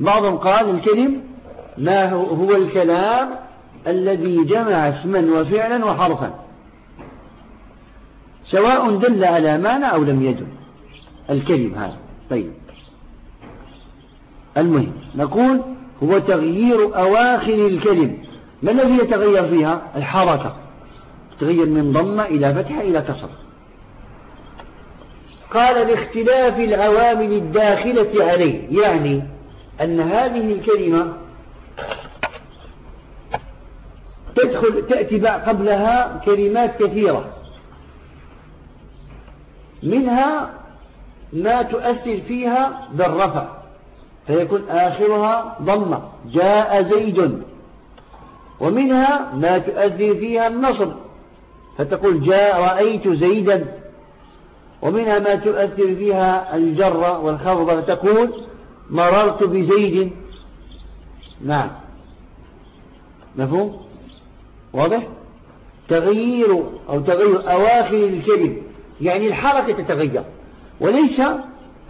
بعضهم قال الكلم ما هو الكلام الذي جمع اسما وفعلا وحرفا. سواء دل على معنى أو لم يدل. الكلم هذا. طيب. المهم نقول هو تغيير أواخر الكلم. ما الذي يتغير فيها؟ الحركة. تغير من ضمة إلى فتحة إلى كسر قال باختلاف العوامل الداخلة عليه يعني أن هذه الكلمة تدخل تأتي قبلها كلمات كثيرة. منها ما تؤثر فيها بالرفع. فيكون آخرها ضمة. جاء زيد. ومنها ما تؤثر فيها النصب. فتقول جاء رأيت زيدا. ومنها ما تؤثر فيها الجر والخفض. فتقول مررت بزيد. نعم. مفهوم؟ واضح؟ تغيير أو تغير أواخر الكلم. يعني الحركة تتغير. وليس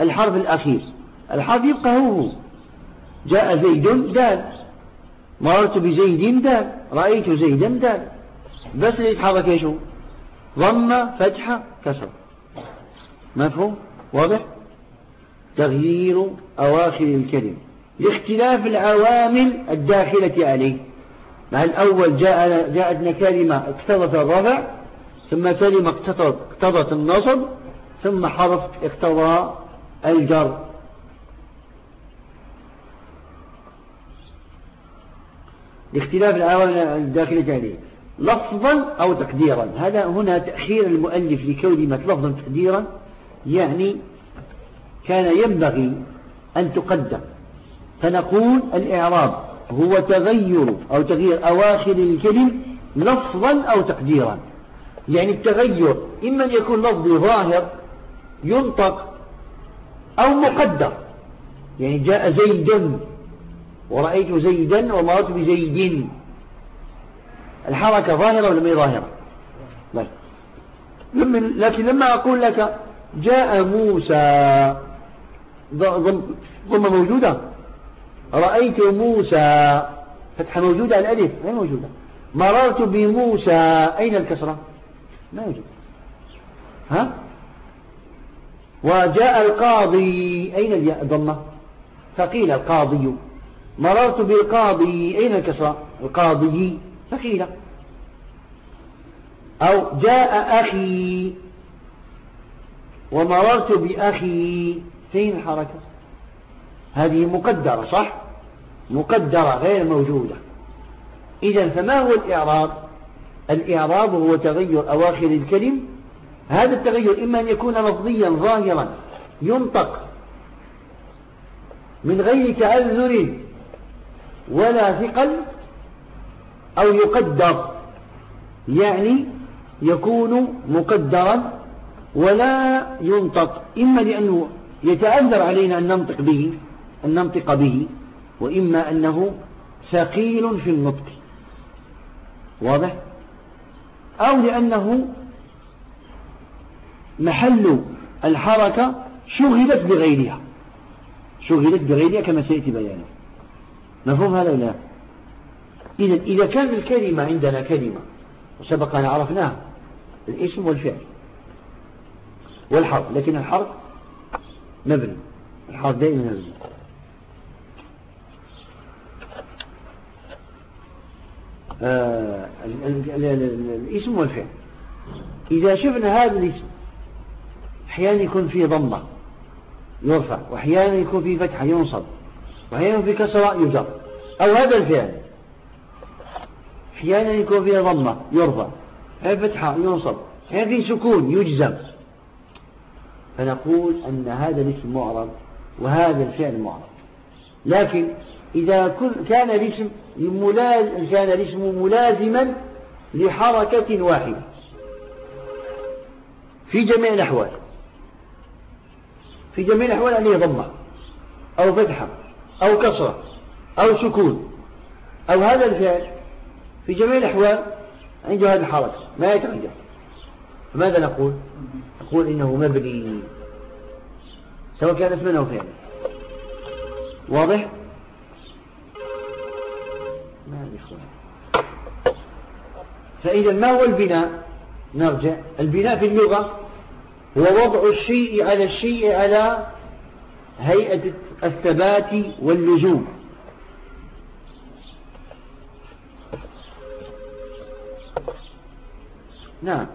الحرف الأخير. الحرف يبقى هو جاء زيد دال. مررت بزيد دال. رأيت زيدا دال. بس اللي يتحرك إيش هو ضم فتحة كسر. مفهوم؟ واضح؟ تغيير أواخر الكلم لاختلاف العوامل الداخلة عليه. مع الأول جاء جاءتنا كلمة اقتضت الرفع ثم كلمة اقتضت النصب ثم حرف اقتضى الجر. لاختلاف العوامل الداخلة عليه لفظا أو تقديرا. هذا هنا تأخير المؤلف لكلمة لفظا تقديرا يعني كان ينبغي أن تقدم. فنقول الإعراب هو تغير أو تغيير أواخر الكلم لفظا أو تقديرا. يعني التغير إما أن يكون لفظي ظاهر ينطق أو مقدر. يعني جاء زيدا ورأيت زيدا ومرت بزيد. الحركة ظاهرة ولا ما ظاهرة؟ طيب. لكن لما أقول لك جاء موسى ضم موجودة؟ رأيت موسى. فتحة موجودة؟ الألف ما موجودة. مررت بموسى. أين الكسرة؟ ما يوجد ها؟ وجاء القاضي. أين الياء ضمة؟ فقيل القاضي. مررت بالقاضي. أين الكسرة؟ القاضي. فقيل. أو جاء أخي. ومررت بأخي. فين الحركة؟ هذه مقدرة صح؟ مقدرة غير موجودة. إذا فما هو الإعراب؟ الإعراب هو تغير أواخر الكلم هذا التغير إما أن يكون لفظيا ظاهرا ينطق من غير تأذر ولا ثقل أو يقدر يعني يكون مقدرا ولا ينطق إما لأنه يتأذر علينا أن ننطق به أن ننطق به وإما أنه ثقيل في النطق. واضح؟ أو لأنه محل الحركة شغلت بغيرها. شغلت بغيرها كما سيأتي بيانه. مفهوم هذا ولا إذا إذا كان الكلمة عندنا كلمة وسبق أن عرفناها الاسم والفعل والحرف لكن الحرف مبني الحرف دائما مبني آه الاسم والفعل. إذا شفنا هذا الاسم أحيانا يكون فيه ضمة يرفع وأحيانا يكون فيه فتحة ينصب وأحيانا في كسرة يجر. أو هذا الفعل. أحيانا يكون فيه ضمة يرفع فتحة ينصب هي في سكون يجزم. فنقول أن هذا الاسم معرض وهذا الفعل معرض لكن إذا كان الاسم كان الاسم ملازما لحركة واحدة في جميع الأحوال. في جميع الأحوال أن هي ضمة أو فتحة أو كسرة أو سكون أو هذا الفعل في جميع الأحوال عنده هذه الحركة ما يتغير. فماذا نقول؟ نقول إنه مبني سواء كان اسما أو فعلا. واضح؟ ما فإذا ما هو البناء؟ نرجع. البناء في اللغة هو وضع الشيء على الشيء على هيئة الثبات واللزوم. نعم.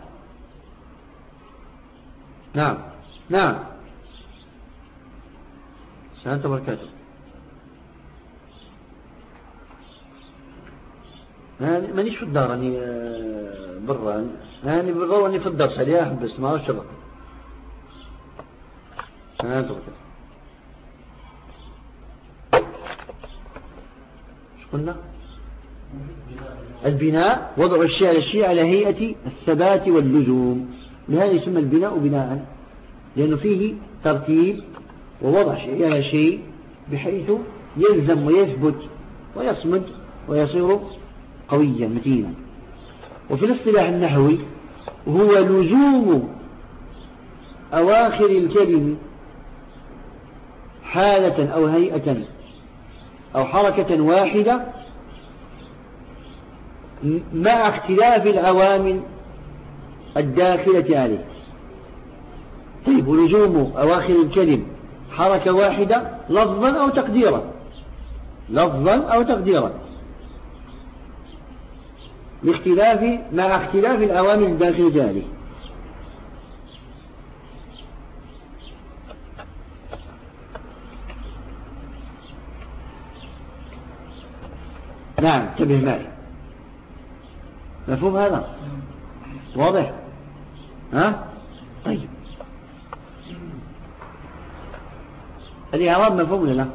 نعم. نعم. سلامة وبركاته. مانيش في الدار اني آه، برا. اني بالضرورة اني في الدار سرياح بس ما أعرفش قلنا؟ البناء وضع الشيء على الشيء على هيئة الثبات واللزوم. لهذا يسمى البناء بناء لأنه فيه ترتيب ووضع شيء على شيء بحيث يلزم ويثبت ويصمد ويصير قويا متينا. وفي الاصطلاح النحوي هو لزوم أواخر الكلم حالة أو هيئة أو حركة واحدة مع اختلاف العوامل الداخلة عليه. طيب ولزوم أواخر الكلم حركة واحدة لفظا أو تقديرا؟ لفظا أو تقديرا. لاختلاف مع اختلاف العوامل الداخلة عليه. نعم انتبه معي. مفهوم هذا؟ واضح؟ ها؟ طيب. الإعراب مفهوم لنا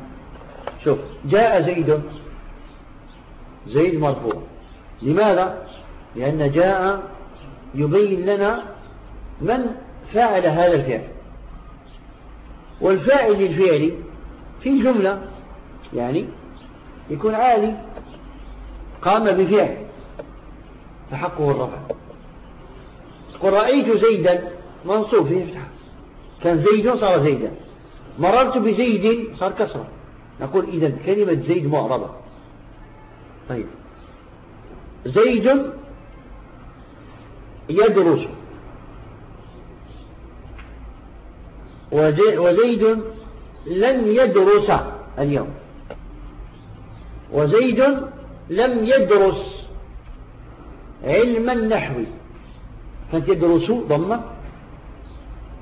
شوف جاء زيد. زيد مرفوع. لماذا؟ لأن جاء يبين لنا من فعل هذا الفعل. والفاعل للفعل في الجملة يعني يكون عالي. قام بفعل. فحقه الرفع. قل رأيت زيدا منصوب فيه افتح كان زيد صار زيدا. مررت بزيد صار كسرة. نقول إذا كلمة زيد معربة طيب. زيد يدرس. وزيد لن يدرس اليوم. وزيد لم يدرس علم النحو كانت يدرس ضمة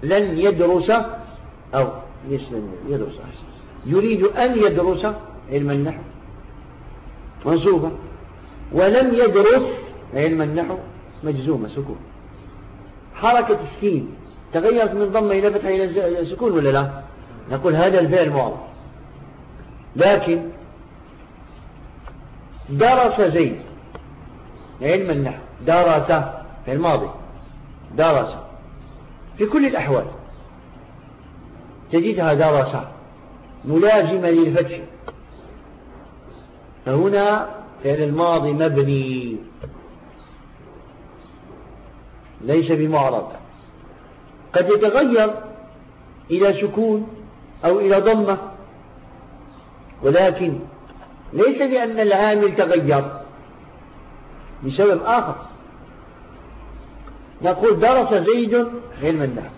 لن يدرس أو لن يدرس. أحسن يريد أن يدرس علم النحو منصوبة. ولم يدرس علم النحو مجزومة سكون. حركة السين. تغيرت من ضمة إلى فتحة إلى سكون ولا لا؟ نقول هذا الفعل معرض لكن درس زيد. علم النحو. درس في الماضي. درس. في كل الأحوال. تجدها درس. ملازمة للفتح. فهنا فعل الماضي مبني. ليس بمعرض. قد يتغير إلى سكون أو إلى ضمة. ولكن ليس لأن العامل تغير. لسبب آخر. نقول درس زيد علم النحو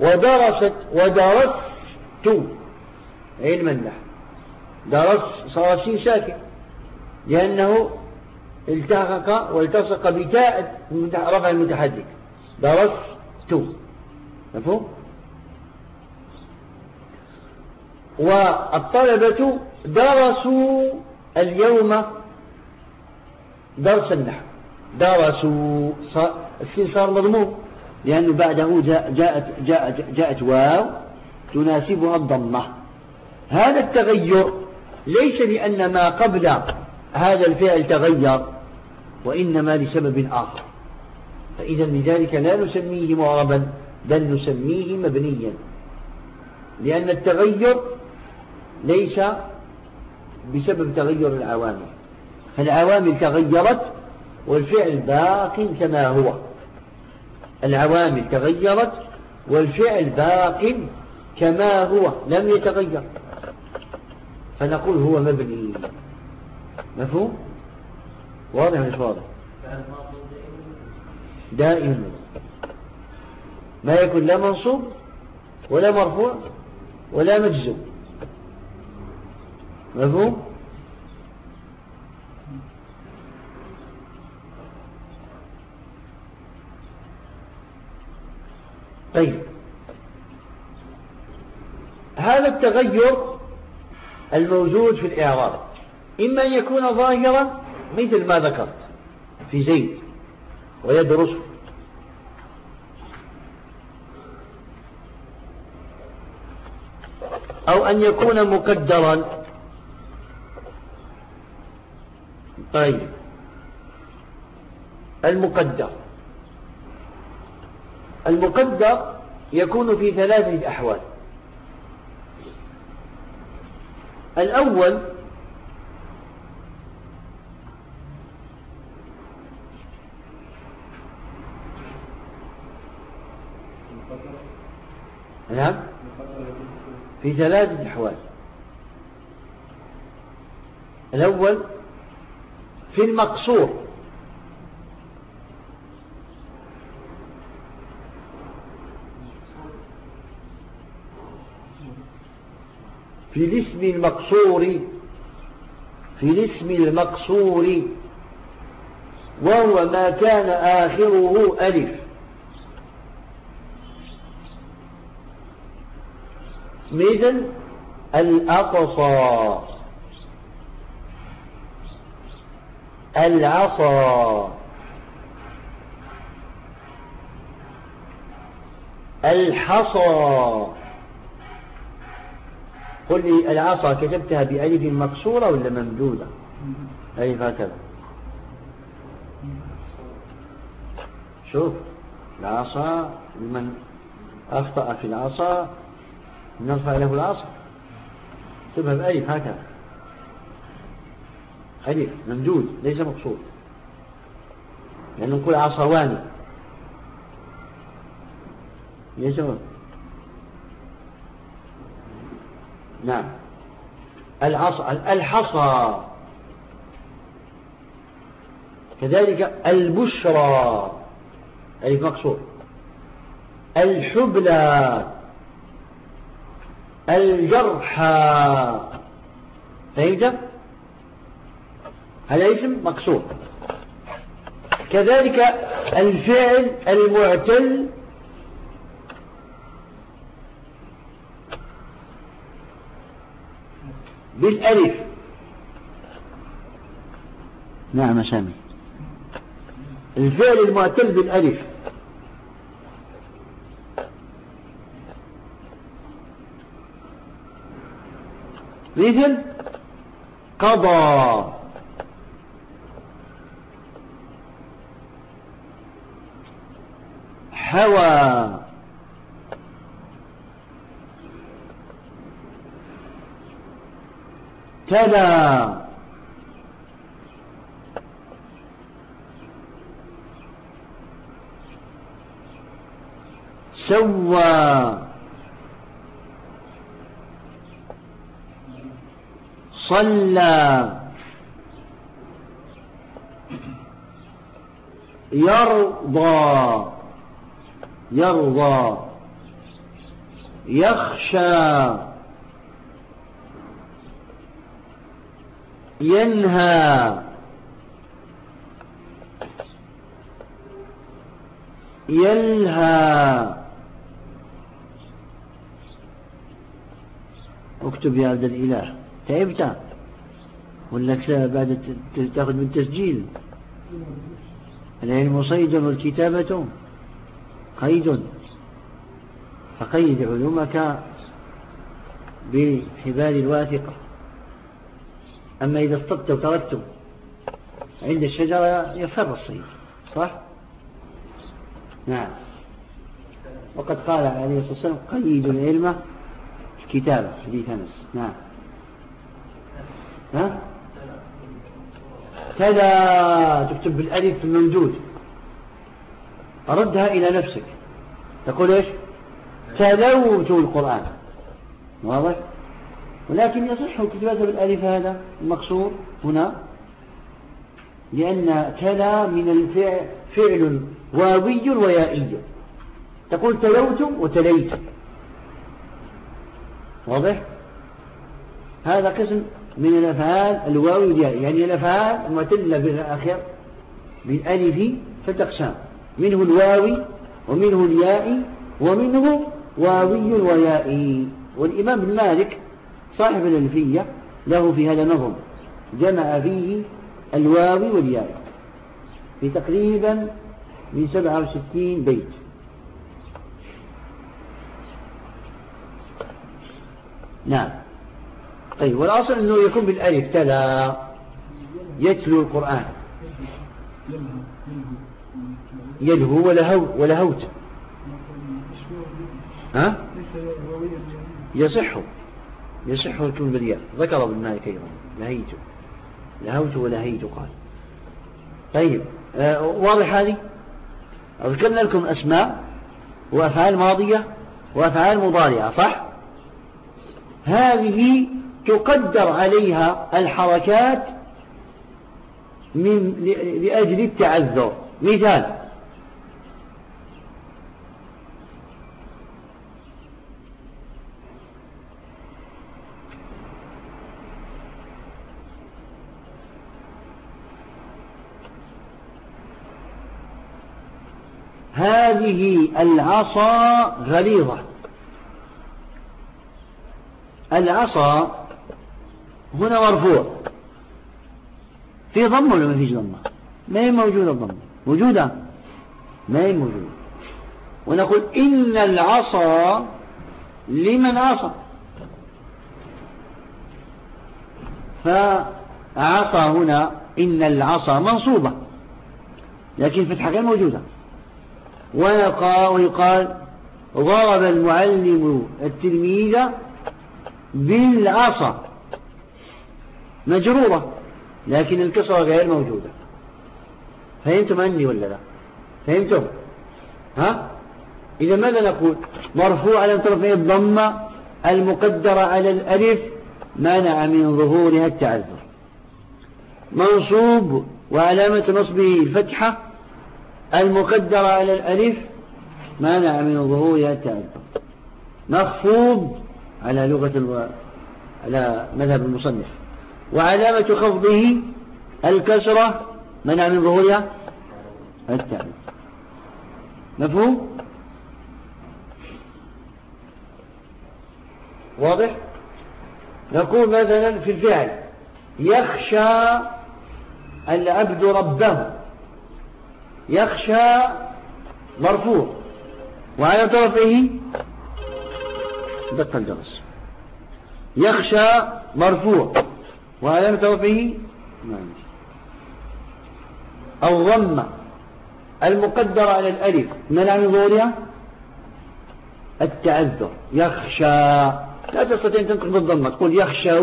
ودرست ودرست علم النحو درس صار شيء ساكن لأنه التحق والتصق بتاء رفع المتحدث. درست. مفهوم؟ والطلبة درسوا اليوم درس النحو. درسوا السين صار مضموم لأنه بعده جاءت, جاءت, جاءت واو تناسبها الضمة. هذا التغير ليس لأن ما قبل هذا الفعل تغير وإنما لسبب آخر. فإذا لذلك لا نسميه معربا بل نسميه مبنيا. لأن التغير ليس بسبب تغير العوامل فالعوامل تغيرت والفعل باق كما هو. العوامل تغيرت والفعل باق كما هو لم يتغير. فنقول هو مبني. مفهوم؟ واضح مش واضح؟ دائما. ما يكون لا منصوب ولا مرفوع ولا مجزوم. مفهوم؟ طيب. هذا التغير الموجود في الإعراب. إما أن يكون ظاهرا مثل ما ذكرت في زيد ويدرسه أو أن يكون مقدرا طيب. المقدر. المقدر يكون في ثلاثة أحوال. الأول نعم. في ثلاثة أحوال. الأول في المقصور. في الاسم المقصور في الاسم المقصور وهو ما كان آخره ألف. مثل الأقصى. العصا. الحصى. قل لي العصا كتبتها بألف مكسورة ولا ممدودة؟ ألف هكذا. شوف العصا لمن أخطأ في العصا نرفع له العصا. اكتبها بألف هكذا. ألف ممدود ليس مقصود. لأنه نقول عصواني ليس نعم. العصا الحصى. كذلك البشرى. ألف مقصود. الحبلى. الجرحى. فهمت؟ هذا اسم مقصود. كذلك الفعل المعتل بالألف. نعم سامي. الفعل المعتل بالألف. مثل قضى. حوى تلا سوى. صلى. يرضى. يرضى يخشى ينهى. يلهى. اكتب يا عبد الإله. تعبت؟ ولا بعد تاخذ من تسجيل العلم صيد والكتابة. قيد. فقيد علومك بحبال الواثقة أما إذا اصطدت وتركته عند الشجرة يفر الصيد صح؟ نعم. وقد قال عليه الصلاة والسلام قيد العلم كتابة حديث أنس. نعم. ها؟ كذا تكتب بالألف الممدود. ردها إلى نفسك. تقول إيش؟ تلوت القرآن. واضح؟ ولكن يصح كتابته بالألف هذا المقصور هنا لأن تلا من الفعل فعل واوي ويائي. تقول تلوت وتليت. واضح؟ هذا قسم من الأفعال الواوي يعني الأفعال المعتلة بالآخر بالألف فتقسام منه الواوي ومنه اليائي ومنه واوي ويائي. والإمام المالك صاحب الألفية له في هذا نظم جمع فيه الواو والياء. في تقريبا من سبعة وستين بيت. نعم. طيب والأصل أنه يكون بالألف تلا. يتلو القرآن. يلهو ولهو ولهوت ها؟ يصح. يصح يكون بالياء. ذكر ابن مالك أيضا. لهيت. لهوت ولهيت قال. طيب آه واضح هذه؟ ذكرنا لكم أسماء وأفعال ماضية وأفعال مضارعة صح؟ هذه تقدر عليها الحركات من لأجل التعذر. مثال. هذه العصا غليظة. العصا هنا مرفوع. في ضم ولا ما فيش ضمة ما هي موجودة الضمة موجودة. ما هي موجودة. ونقول إن العصا لمن عصى فعصى هنا إن العصا منصوبة. لكن فتحة غير موجودة. ويقال ضرب المعلم التلميذ بالعصا. مجرورة لكن الكسرة غير موجودة. فهمتم أني ولا لا؟ فهمتم؟ ها؟ إذا ماذا نقول؟ مرفوع على طرفي الضمة المقدرة على الألف مانع من ظهورها التعذر. منصوب وعلامة نصبه الفتحة المقدرة على الألف مانع من ظهورها التعذر مخفوض على لغة على مذهب المصنف. وعلامة خفضه الكسرة منع من ظهورها التعذر مفهوم؟ واضح؟ نقول مثلا في الفعل يخشى العبد ربه. يخشى مرفوع. وعلى طرفه دق الجرس. يخشى مرفوع. وعلى طرفه الضمة المقدرة على الألف منع من ظهورها التعذر. يخشى. لا تستطيع أن تنطق بالضمة. تقول يخشى.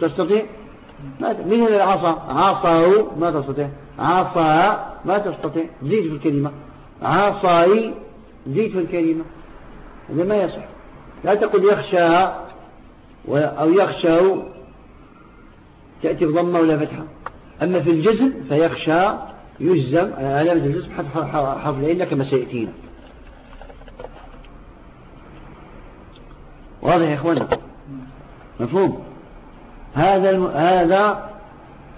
تستطيع؟ من هنا العصا عصاه. ما تستطيع. عصا ما تستطيع زيد في الكلمة. عصاي زيد في الكلمة. هذا ما يصح. لا تقول يخشى أو يخشى. تأتي بضمة ولا فتحة. أما في الجزم فيخشى يجزم. علامة الجزم حرف العلة كما سيأتينا. واضح يا إخوانا مفهوم؟ هذا هذا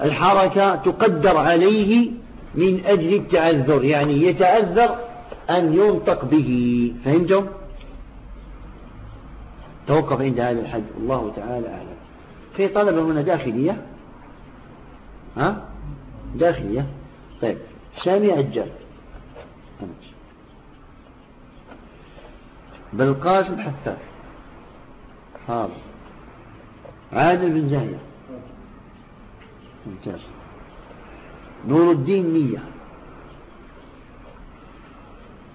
الحركة تقدر عليه من أجل التعذر يعني يتعذر أن ينطق به. فهمتم؟ توقف عند هذا الحد. الله تعالى أعلم. في طلبة هنا داخلية؟ ها؟ داخلية. طيب. سامي عجال. بالقاسم حفاف. حاضر. عادل بن زاهية ممتاز. نور الدين نية.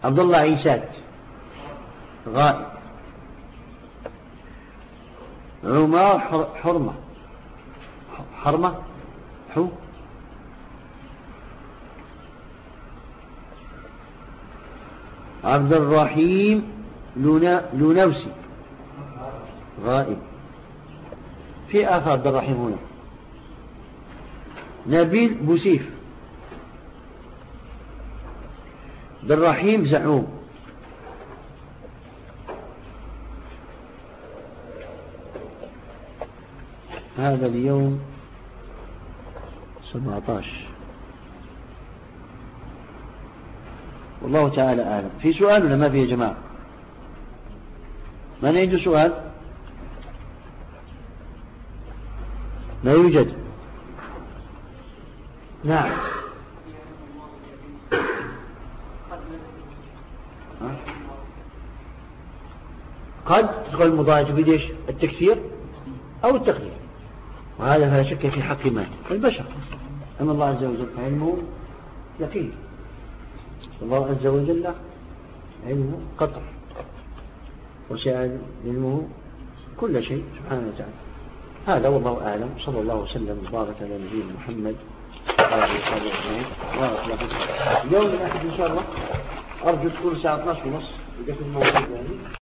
عبد الله عيسات غائب. عمار حرمة. حرمة؟ حو؟ عبد الرحيم لونوسي. غائب. في آخر عبد الرحيم هنا. نبيل بوسيف عبد الرحيم زعوم. هذا اليوم 17 والله تعالى أعلم. في سؤال ولا ما في يا جماعة؟ من عنده سؤال؟ لا يوجد. نعم. قد تدخل المضاعف في إيش التكثير أو التقليل وهذا فلا شك في حق من البشر. أما الله عز وجل فعلمه يقين. الله عز وجل علمه قطع. وسع علمه كل شيء سبحانه وتعالى. هذا والله أعلم. صلى الله وسلم وبارك على نبينا محمد اليوم الأحد إن شاء الله أرجو تكون الساعة 12 ونص كنت موجود يعني